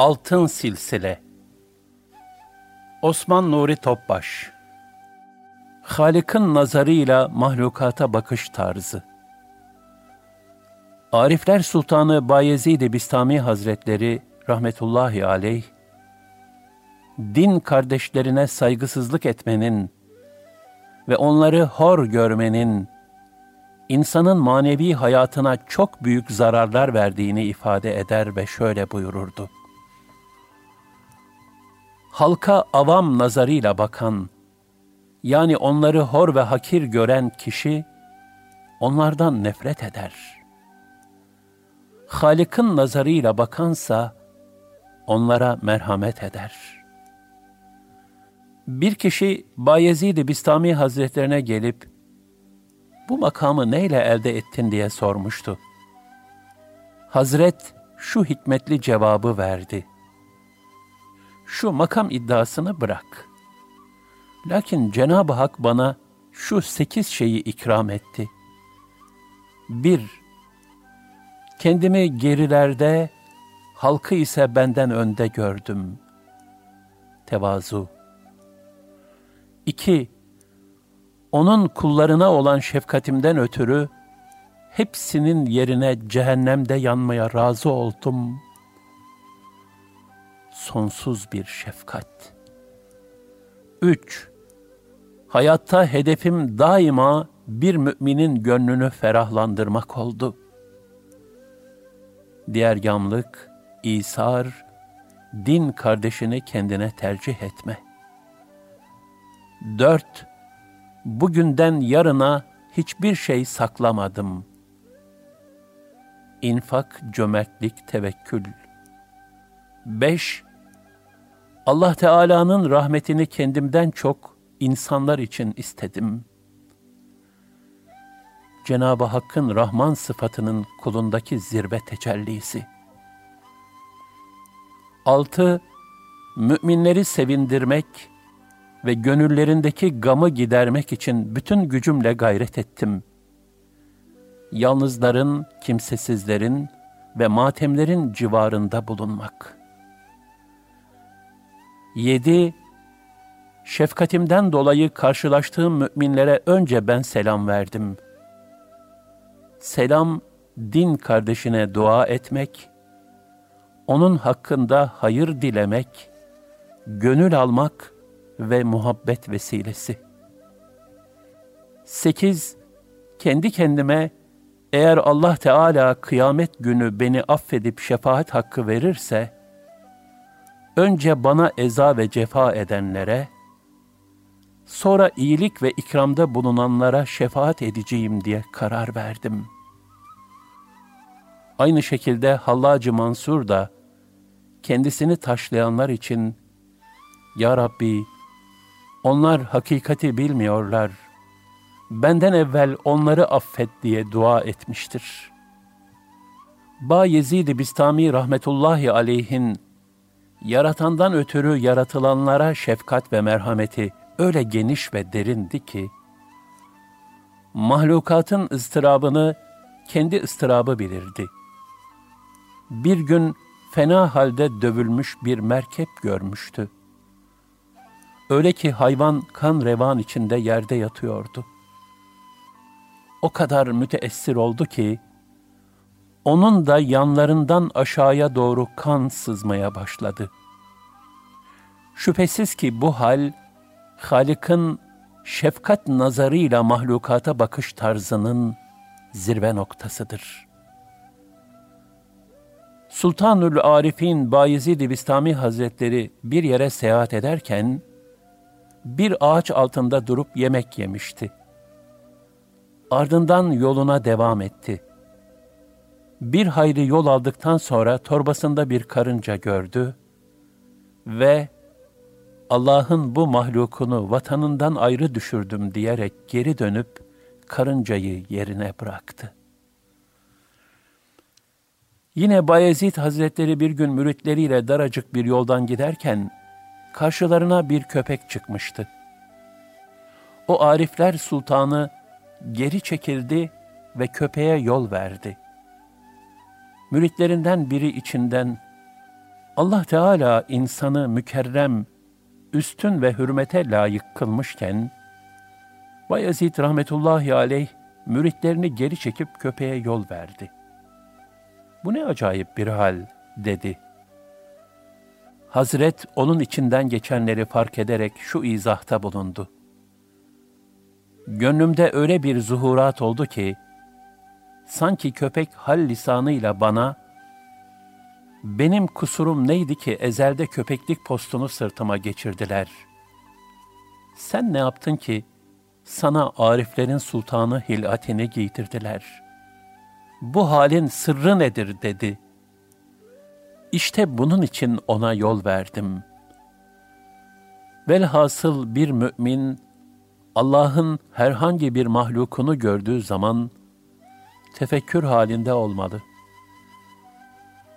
Altın Silsile. Osman Nuri Topbaş. Halık'ın nazarıyla mahlukata bakış tarzı. Arifler Sultanı Bayezid-i Bistami Hazretleri rahmetullahi aleyh, din kardeşlerine saygısızlık etmenin ve onları hor görmenin insanın manevi hayatına çok büyük zararlar verdiğini ifade eder ve şöyle buyururdu. Halka avam nazarıyla bakan, yani onları hor ve hakir gören kişi, onlardan nefret eder. Halik'in nazarıyla bakansa, onlara merhamet eder. Bir kişi Bayezid-i Bistami Hazretlerine gelip, bu makamı neyle elde ettin diye sormuştu. Hazret şu hikmetli cevabı verdi. Şu makam iddiasını bırak. Lakin Cenab-ı Hak bana şu sekiz şeyi ikram etti. Bir, kendimi gerilerde, halkı ise benden önde gördüm. Tevazu. İki, onun kullarına olan şefkatimden ötürü hepsinin yerine cehennemde yanmaya razı oldum. Sonsuz bir şefkat. 3. Hayatta hedefim daima bir müminin gönlünü ferahlandırmak oldu. Diğer yamlık, İsar, din kardeşini kendine tercih etme. 4 bugünden yarına hiçbir şey saklamadım. İnfak, cömertlik, tevekkül. 5. Allah Teala'nın rahmetini kendimden çok insanlar için istedim. Cenab-ı Hakk'ın Rahman sıfatının kulundaki zirve tecellisi. 6. Müminleri sevindirmek, ve gönüllerindeki gamı gidermek için bütün gücümle gayret ettim. Yalnızların, kimsesizlerin ve matemlerin civarında bulunmak. 7. Şefkatimden dolayı karşılaştığım müminlere önce ben selam verdim. Selam, din kardeşine dua etmek, onun hakkında hayır dilemek, gönül almak ve muhabbet vesilesi. 8. Kendi kendime eğer Allah Teala kıyamet günü beni affedip şefaat hakkı verirse, önce bana eza ve cefa edenlere, sonra iyilik ve ikramda bulunanlara şefaat edeceğim diye karar verdim. Aynı şekilde Hallacı Mansur da kendisini taşlayanlar için Ya Rabbi onlar hakikati bilmiyorlar. Benden evvel onları affet diye dua etmiştir. Ba Yezid-i Bistami rahmetullahi aleyhin yaratandan ötürü yaratılanlara şefkat ve merhameti öyle geniş ve derindi ki, mahlukatın ıstırabını kendi ıstırabı bilirdi. Bir gün fena halde dövülmüş bir merkep görmüştü. Öyle ki hayvan kan revan içinde yerde yatıyordu. O kadar müteessir oldu ki, onun da yanlarından aşağıya doğru kan sızmaya başladı. Şüphesiz ki bu hal, Halik'in şefkat nazarıyla mahlukata bakış tarzının zirve noktasıdır. Sultanül Arif'in Bayezid-i Bistami Hazretleri bir yere seyahat ederken, bir ağaç altında durup yemek yemişti. Ardından yoluna devam etti. Bir hayli yol aldıktan sonra torbasında bir karınca gördü ve Allah'ın bu mahlukunu vatanından ayrı düşürdüm diyerek geri dönüp karıncayı yerine bıraktı. Yine Bayezid Hazretleri bir gün müritleriyle daracık bir yoldan giderken karşılarına bir köpek çıkmıştı. O Arifler Sultanı geri çekildi ve köpeğe yol verdi. Müritlerinden biri içinden, Allah Teala insanı mükerrem, üstün ve hürmete layık kılmışken, Bayezid rahmetullahi aleyh müritlerini geri çekip köpeğe yol verdi. Bu ne acayip bir hal dedi. Hazret onun içinden geçenleri fark ederek şu izahta bulundu. Gönlümde öyle bir zuhurat oldu ki, sanki köpek hal lisanıyla bana, benim kusurum neydi ki ezelde köpeklik postunu sırtıma geçirdiler? Sen ne yaptın ki sana ariflerin sultanı hilatini giydirdiler? Bu halin sırrı nedir dedi. İşte bunun için ona yol verdim. Velhasıl bir mümin, Allah'ın herhangi bir mahlukunu gördüğü zaman, tefekkür halinde olmalı.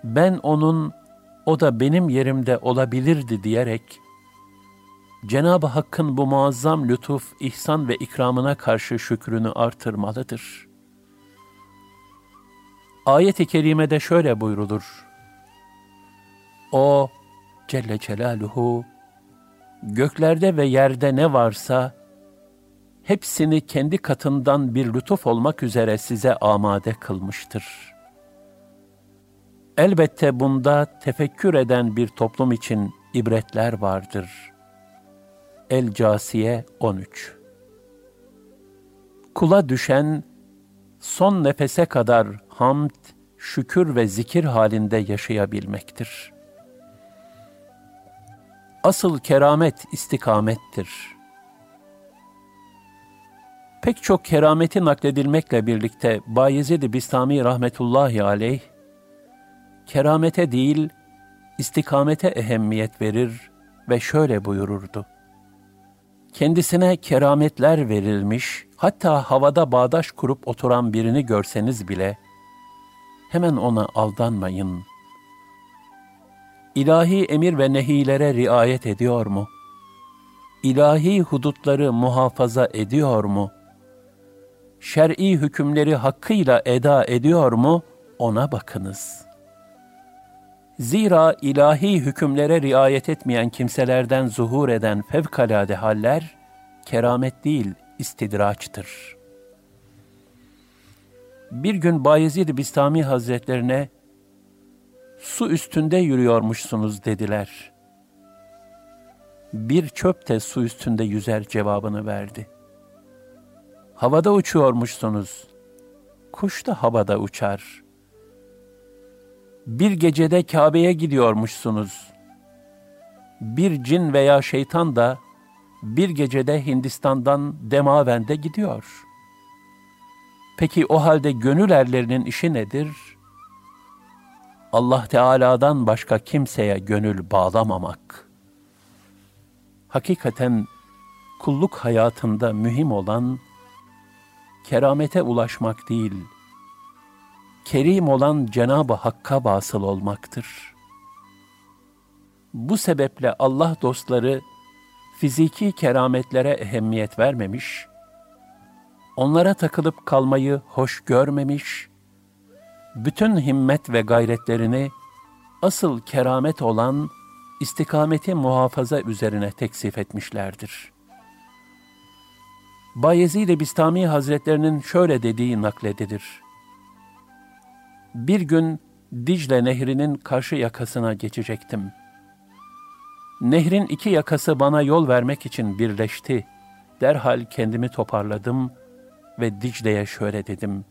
Ben onun, o da benim yerimde olabilirdi diyerek, Cenab-ı Hakk'ın bu muazzam lütuf, ihsan ve ikramına karşı şükrünü artırmalıdır. Ayet-i kerimede şöyle buyrulur. O Celle Celaluhu göklerde ve yerde ne varsa hepsini kendi katından bir lütuf olmak üzere size amade kılmıştır. Elbette bunda tefekkür eden bir toplum için ibretler vardır. El-Casiye 13 Kula düşen son nefese kadar hamd, şükür ve zikir halinde yaşayabilmektir. Asıl keramet istikamettir. Pek çok kerameti nakledilmekle birlikte Bayezid-i Bistami rahmetullahi aleyh, keramete değil, istikamete ehemmiyet verir ve şöyle buyururdu. Kendisine kerametler verilmiş, hatta havada bağdaş kurup oturan birini görseniz bile, hemen ona aldanmayın. İlahi emir ve nehilere riayet ediyor mu? İlahi hudutları muhafaza ediyor mu? Şer'i hükümleri hakkıyla eda ediyor mu? Ona bakınız. Zira ilahi hükümlere riayet etmeyen kimselerden zuhur eden fevkalade haller, keramet değil, istidraçtır.'' bir gün Bayezid Bistami Hazretlerine su üstünde yürüyormuşsunuz dediler. Bir çöp de su üstünde yüzer cevabını verdi. Havada uçuyormuşsunuz. Kuş da havada uçar. Bir gecede Kabe'ye gidiyormuşsunuz. Bir cin veya şeytan da bir gecede Hindistan'dan Demaven'de gidiyor.'' Peki o halde gönül erlerinin işi nedir? Allah Teala'dan başka kimseye gönül bağlamamak. Hakikaten kulluk hayatında mühim olan keramete ulaşmak değil, kerim olan Cenab-ı Hakk'a basıl olmaktır. Bu sebeple Allah dostları fiziki kerametlere ehemmiyet vermemiş, onlara takılıp kalmayı hoş görmemiş, bütün himmet ve gayretlerini asıl keramet olan istikameti muhafaza üzerine teksif etmişlerdir. Bayezid-i Bistami Hazretlerinin şöyle dediği nakledilir. Bir gün Dicle Nehri'nin karşı yakasına geçecektim. Nehrin iki yakası bana yol vermek için birleşti. Derhal kendimi toparladım.'' ve Dicle'ye şöyle dedim.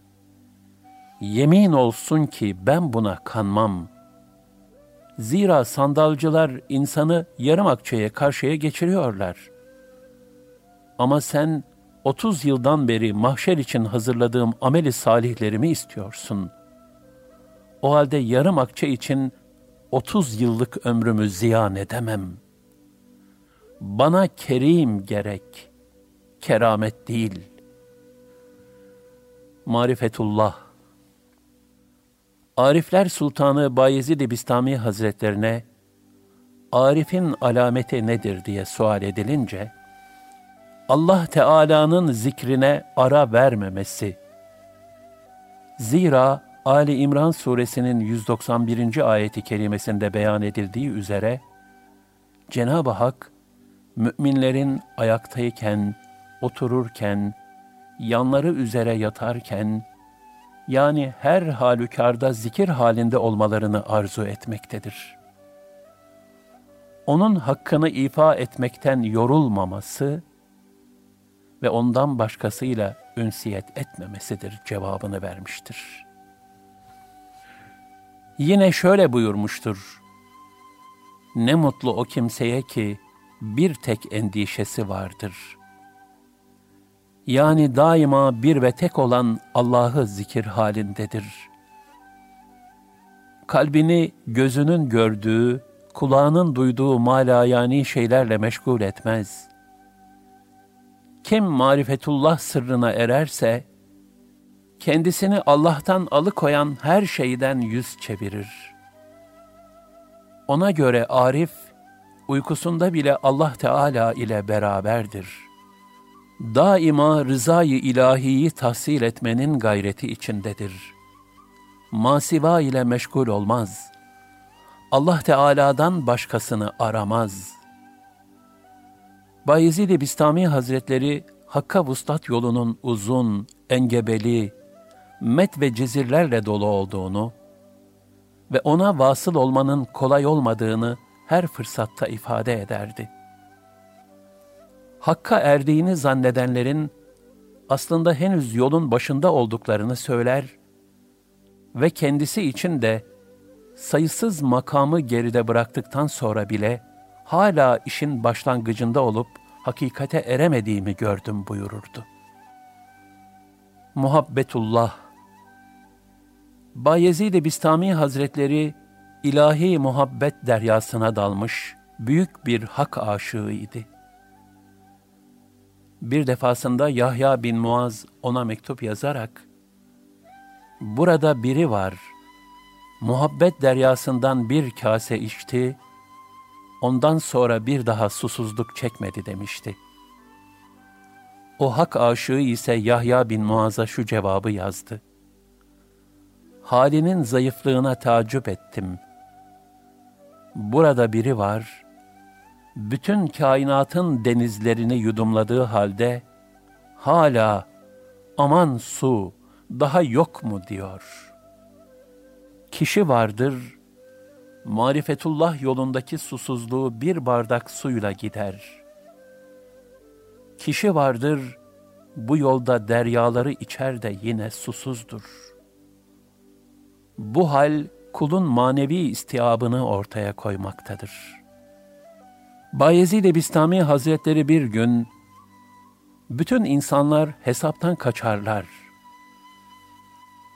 Yemin olsun ki ben buna kanmam. Zira sandalcılar insanı yarım akçeye karşıya geçiriyorlar. Ama sen 30 yıldan beri mahşer için hazırladığım ameli salihlerimi istiyorsun. O halde yarım akçe için 30 yıllık ömrümü ziyan edemem. Bana kerim gerek, keramet değil.'' Marifetullah Arifler Sultanı Bayezid-i Bistami Hazretlerine Arif'in alameti nedir diye sual edilince Allah Teala'nın zikrine ara vermemesi. Zira Ali İmran suresinin 191. ayeti kerimesinde beyan edildiği üzere, Cenab-ı Hak, müminlerin ayaktayken, otururken, yanları üzere yatarken, yani her halükarda zikir halinde olmalarını arzu etmektedir. Onun hakkını ifa etmekten yorulmaması ve ondan başkasıyla ünsiyet etmemesidir cevabını vermiştir. Yine şöyle buyurmuştur. Ne mutlu o kimseye ki bir tek endişesi vardır.'' yani daima bir ve tek olan Allah'ı zikir halindedir. Kalbini gözünün gördüğü, kulağının duyduğu malayani şeylerle meşgul etmez. Kim marifetullah sırrına ererse, kendisini Allah'tan alıkoyan her şeyden yüz çevirir. Ona göre Arif, uykusunda bile Allah Teala ile beraberdir.'' daima rızayı ilahiyi tahsil etmenin gayreti içindedir. Masiva ile meşgul olmaz. Allah Teala'dan başkasını aramaz. Bayezid-i Bistami Hazretleri Hakka Vuslat yolunun uzun, engebeli, met ve cezirlerle dolu olduğunu ve ona vasıl olmanın kolay olmadığını her fırsatta ifade ederdi.'' Hakka erdiğini zannedenlerin aslında henüz yolun başında olduklarını söyler ve kendisi için de sayısız makamı geride bıraktıktan sonra bile hala işin başlangıcında olup hakikate eremediğimi gördüm buyururdu. Muhabbetullah Bayezid-i Bistami Hazretleri ilahi muhabbet deryasına dalmış büyük bir hak aşığıydı. Bir defasında Yahya bin Muaz ona mektup yazarak, Burada biri var, muhabbet deryasından bir kase içti, ondan sonra bir daha susuzluk çekmedi demişti. O hak aşığı ise Yahya bin Muaz'a şu cevabı yazdı. Halinin zayıflığına tacip ettim. Burada biri var, bütün kainatın denizlerini yudumladığı halde hala aman su daha yok mu diyor. Kişi vardır, marifetullah yolundaki susuzluğu bir bardak suyla gider. Kişi vardır, bu yolda deryaları içer de yine susuzdur. Bu hal kulun manevi istiabını ortaya koymaktadır.'' Bayezid-i Bistami Hazretleri bir gün, bütün insanlar hesaptan kaçarlar.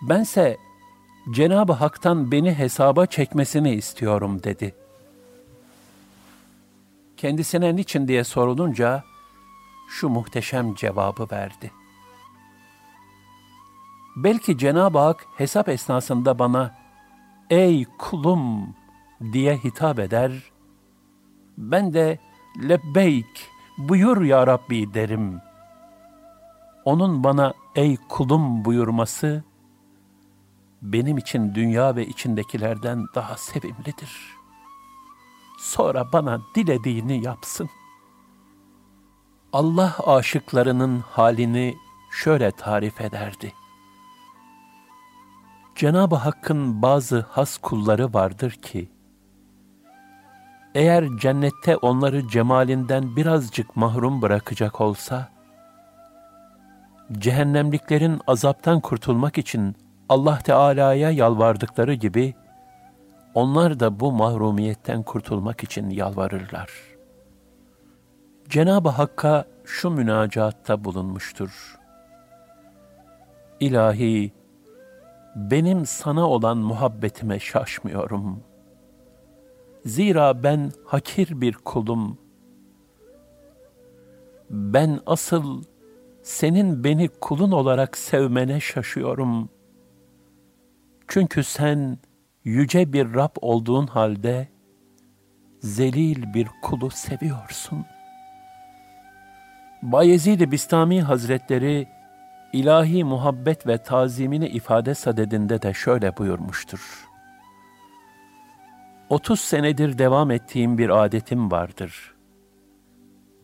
Bense Cenab-ı Hak'tan beni hesaba çekmesini istiyorum dedi. Kendisine niçin diye sorulunca şu muhteşem cevabı verdi. Belki Cenab-ı Hak hesap esnasında bana ''Ey kulum'' diye hitap eder ben de lebbeyk buyur ya Rabbi derim. Onun bana ey kulum buyurması benim için dünya ve içindekilerden daha sevimlidir. Sonra bana dilediğini yapsın. Allah aşıklarının halini şöyle tarif ederdi. Cenab-ı Hakk'ın bazı has kulları vardır ki, eğer cennette onları cemalinden birazcık mahrum bırakacak olsa, cehennemliklerin azaptan kurtulmak için Allah Teala'ya yalvardıkları gibi, onlar da bu mahrumiyetten kurtulmak için yalvarırlar. Cenab-ı Hakk'a şu münacatta bulunmuştur. İlahi, benim sana olan muhabbetime şaşmıyorum.'' Zira ben hakir bir kulum. Ben asıl senin beni kulun olarak sevmene şaşıyorum. Çünkü sen yüce bir Rab olduğun halde zelil bir kulu seviyorsun. Bayezid-i Bistami Hazretleri ilahi muhabbet ve tazimini ifade sadedinde de şöyle buyurmuştur. 30 senedir devam ettiğim bir adetim vardır.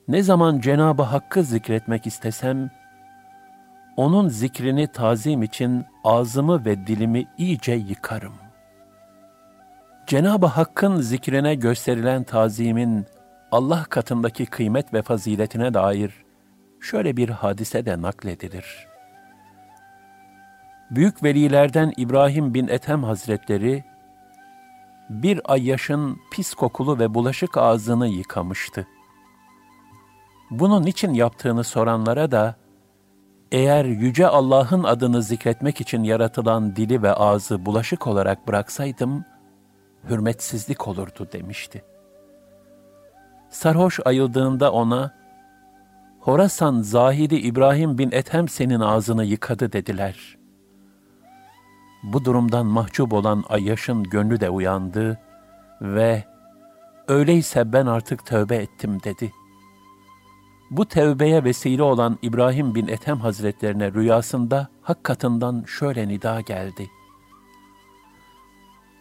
Ne zaman Cenab-ı Hakk'ı zikretmek istesem, onun zikrini tazim için ağzımı ve dilimi iyice yıkarım. Cenab-ı Hakk'ın zikrine gösterilen tazimin Allah katındaki kıymet ve faziletine dair şöyle bir hadise de nakledilir. Büyük velilerden İbrahim bin Ethem Hazretleri, bir ayyaşın pis kokulu ve bulaşık ağzını yıkamıştı. Bunun için yaptığını soranlara da, eğer Yüce Allah'ın adını zikretmek için yaratılan dili ve ağzı bulaşık olarak bıraksaydım, hürmetsizlik olurdu demişti. Sarhoş ayıldığında ona, Horasan zahidi İbrahim bin Ethem senin ağzını yıkadı dediler. Bu durumdan mahcup olan Ayyaş'ın gönlü de uyandı ve öyleyse ben artık tövbe ettim dedi. Bu tevbeye vesile olan İbrahim bin Ethem Hazretlerine rüyasında hak katından şöyle nida geldi.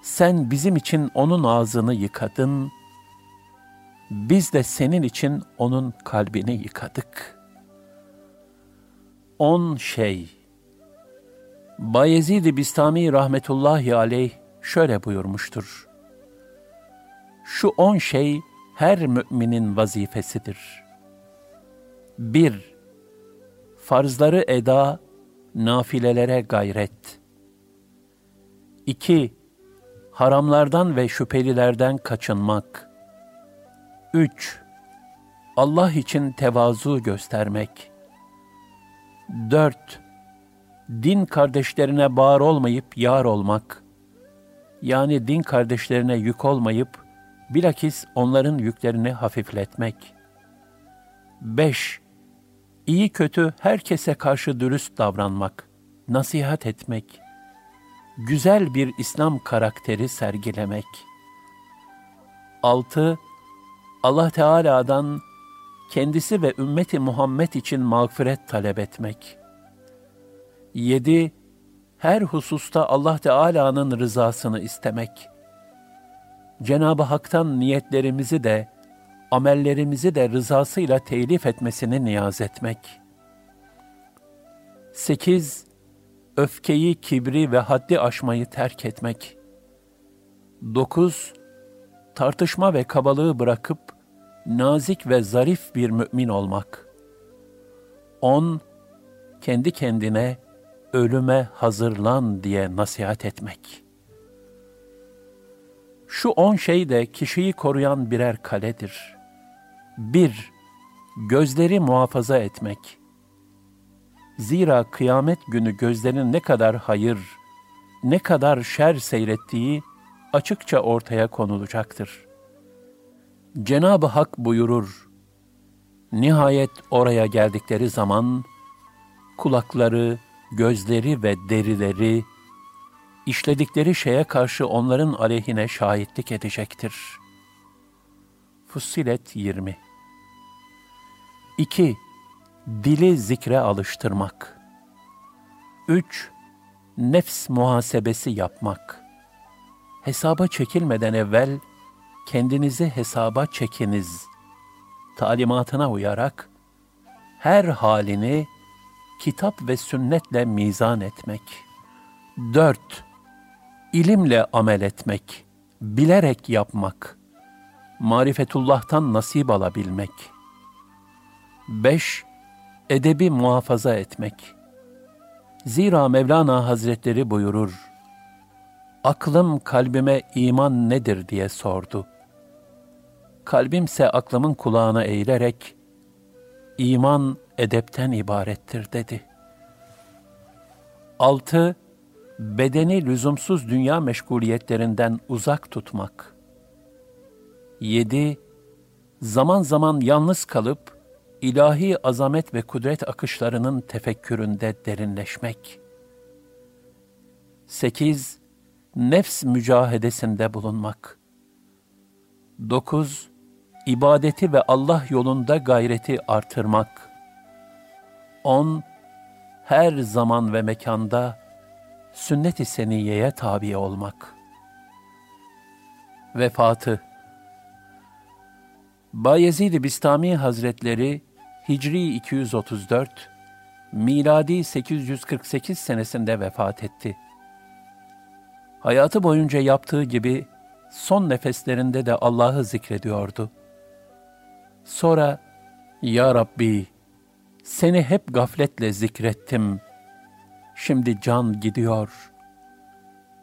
Sen bizim için onun ağzını yıkadın, biz de senin için onun kalbini yıkadık. On şey Bayezid-i Bistami rahmetullahi aleyh şöyle buyurmuştur. Şu on şey her müminin vazifesidir. 1. Farzları eda, nafilelere gayret. 2. Haramlardan ve şüphelilerden kaçınmak. 3. Allah için tevazu göstermek. 4 din kardeşlerine bağır olmayıp yar olmak, yani din kardeşlerine yük olmayıp, bilakis onların yüklerini hafifletmek. 5. İyi kötü herkese karşı dürüst davranmak, nasihat etmek, güzel bir İslam karakteri sergilemek. 6. Allah Teala'dan kendisi ve ümmeti Muhammed için mağfiret talep etmek.'' 7. Her hususta Allah Teala'nın rızasını istemek. Cenab-ı Hak'tan niyetlerimizi de, amellerimizi de rızasıyla telif etmesini niyaz etmek. 8. Öfkeyi, kibri ve haddi aşmayı terk etmek. 9. Tartışma ve kabalığı bırakıp, nazik ve zarif bir mümin olmak. 10. Kendi kendine, ölüme hazırlan diye nasihat etmek. Şu on şey de kişiyi koruyan birer kaledir. Bir, gözleri muhafaza etmek. Zira kıyamet günü gözlerin ne kadar hayır, ne kadar şer seyrettiği açıkça ortaya konulacaktır. Cenab-ı Hak buyurur, Nihayet oraya geldikleri zaman, kulakları, gözleri ve derileri, işledikleri şeye karşı onların aleyhine şahitlik edecektir. Fussilet 20 2. Dili zikre alıştırmak. 3. Nefs muhasebesi yapmak. Hesaba çekilmeden evvel kendinizi hesaba çekiniz. Talimatına uyarak her halini kitap ve sünnetle mizan etmek. 4. İlimle amel etmek, bilerek yapmak, marifetullah'tan nasip alabilmek. 5. Edebi muhafaza etmek. Zira Mevlana Hazretleri buyurur, Aklım kalbime iman nedir diye sordu. Kalbimse aklımın kulağına eğilerek, iman edepten ibarettir dedi. 6. Bedeni lüzumsuz dünya meşguliyetlerinden uzak tutmak. 7. Zaman zaman yalnız kalıp ilahi azamet ve kudret akışlarının tefekküründe derinleşmek. 8. Nefs mücahedesinde bulunmak. 9. İbadeti ve Allah yolunda gayreti artırmak. 10. her zaman ve mekanda sünnet-i seniyeye tabi olmak. Vefatı Bayezid-i Bistami Hazretleri Hicri 234, miladi 848 senesinde vefat etti. Hayatı boyunca yaptığı gibi son nefeslerinde de Allah'ı zikrediyordu. Sonra, Ya Rabbi, seni hep gafletle zikrettim. Şimdi can gidiyor.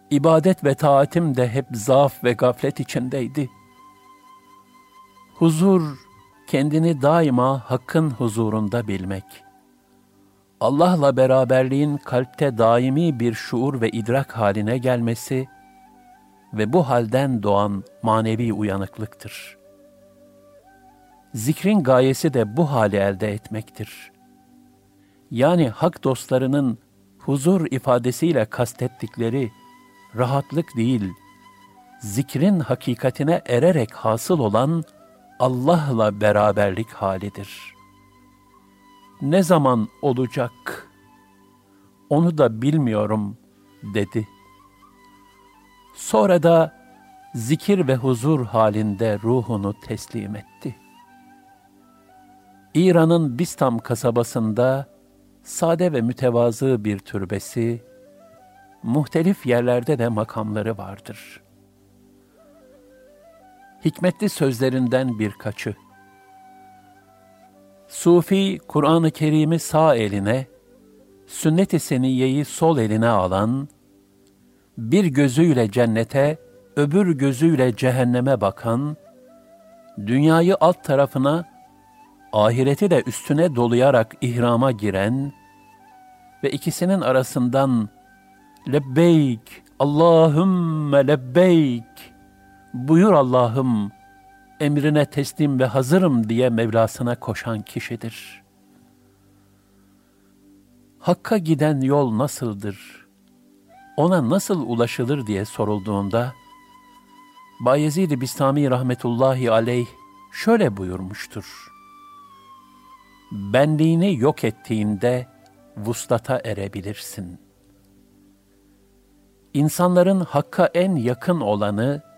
İbadet ve taatim de hep zaaf ve gaflet içindeydi. Huzur, kendini daima Hakk'ın huzurunda bilmek. Allah'la beraberliğin kalpte daimi bir şuur ve idrak haline gelmesi ve bu halden doğan manevi uyanıklıktır. Zikrin gayesi de bu hali elde etmektir. Yani hak dostlarının huzur ifadesiyle kastettikleri rahatlık değil, zikrin hakikatine ererek hasıl olan Allah'la beraberlik halidir. Ne zaman olacak? Onu da bilmiyorum dedi. Sonra da zikir ve huzur halinde ruhunu teslim etti. İran'ın Bistam kasabasında sade ve mütevazı bir türbesi, muhtelif yerlerde de makamları vardır.'' Hikmetli sözlerinden birkaçı. Sufi, Kur'an-ı Kerim'i sağ eline, sünnet-i seniyeyi sol eline alan, bir gözüyle cennete, öbür gözüyle cehenneme bakan, dünyayı alt tarafına, ahireti de üstüne dolayarak ihrama giren ve ikisinin arasından lebbeyk, Allahümme lebbeyk buyur Allah'ım, emrine teslim ve hazırım diye Mevlasına koşan kişidir. Hakka giden yol nasıldır? Ona nasıl ulaşılır diye sorulduğunda, Bayezid-i Bistami rahmetullahi aleyh şöyle buyurmuştur. Benliğini yok ettiğinde vuslata erebilirsin. İnsanların hakka en yakın olanı,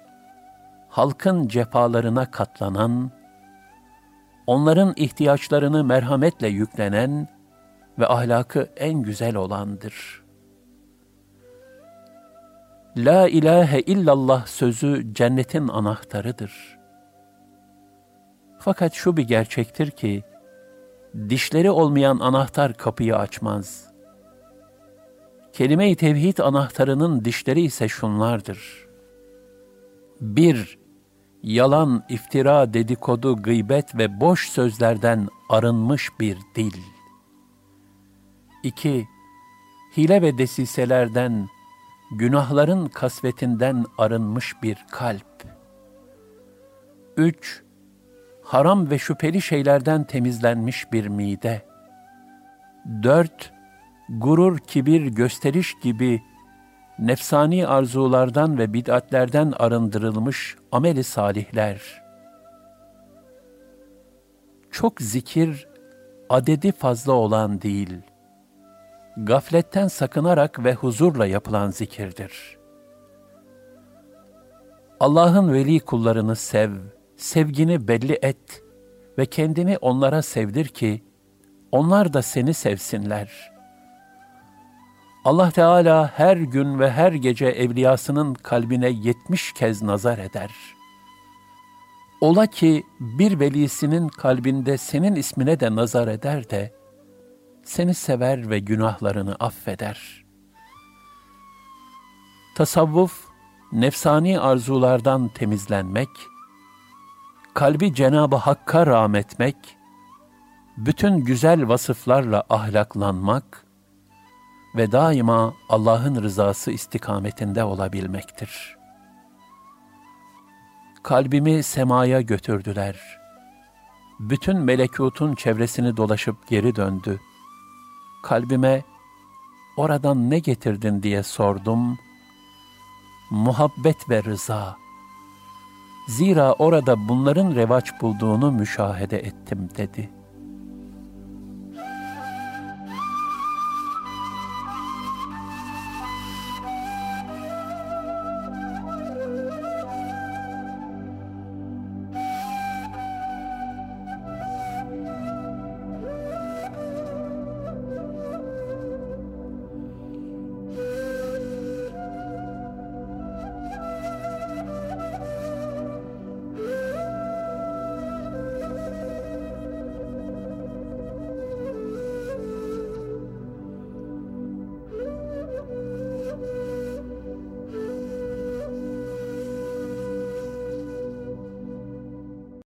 halkın cefalarına katlanan, onların ihtiyaçlarını merhametle yüklenen ve ahlakı en güzel olandır. La ilahe illallah sözü cennetin anahtarıdır. Fakat şu bir gerçektir ki, dişleri olmayan anahtar kapıyı açmaz. Kelime-i tevhid anahtarının dişleri ise şunlardır. 1- yalan, iftira, dedikodu, gıybet ve boş sözlerden arınmış bir dil. 2. Hile ve desiselerden, günahların kasvetinden arınmış bir kalp. 3. Haram ve şüpheli şeylerden temizlenmiş bir mide. 4. Gurur, kibir, gösteriş gibi nefsani arzulardan ve bid'atlerden arındırılmış ameli salihler. Çok zikir, adedi fazla olan değil, gafletten sakınarak ve huzurla yapılan zikirdir. Allah'ın veli kullarını sev, sevgini belli et ve kendini onlara sevdir ki, onlar da seni sevsinler.'' Allah Teala her gün ve her gece evliyasının kalbine yetmiş kez nazar eder. Ola ki bir velisinin kalbinde senin ismine de nazar eder de, seni sever ve günahlarını affeder. Tasavvuf, nefsani arzulardan temizlenmek, kalbi Cenab-ı Hakk'a rahmetmek, bütün güzel vasıflarla ahlaklanmak, ve daima Allah'ın rızası istikametinde olabilmektir. Kalbimi semaya götürdüler. Bütün melekutun çevresini dolaşıp geri döndü. Kalbime, oradan ne getirdin diye sordum. Muhabbet ve rıza. Zira orada bunların revaç bulduğunu müşahede ettim dedi.''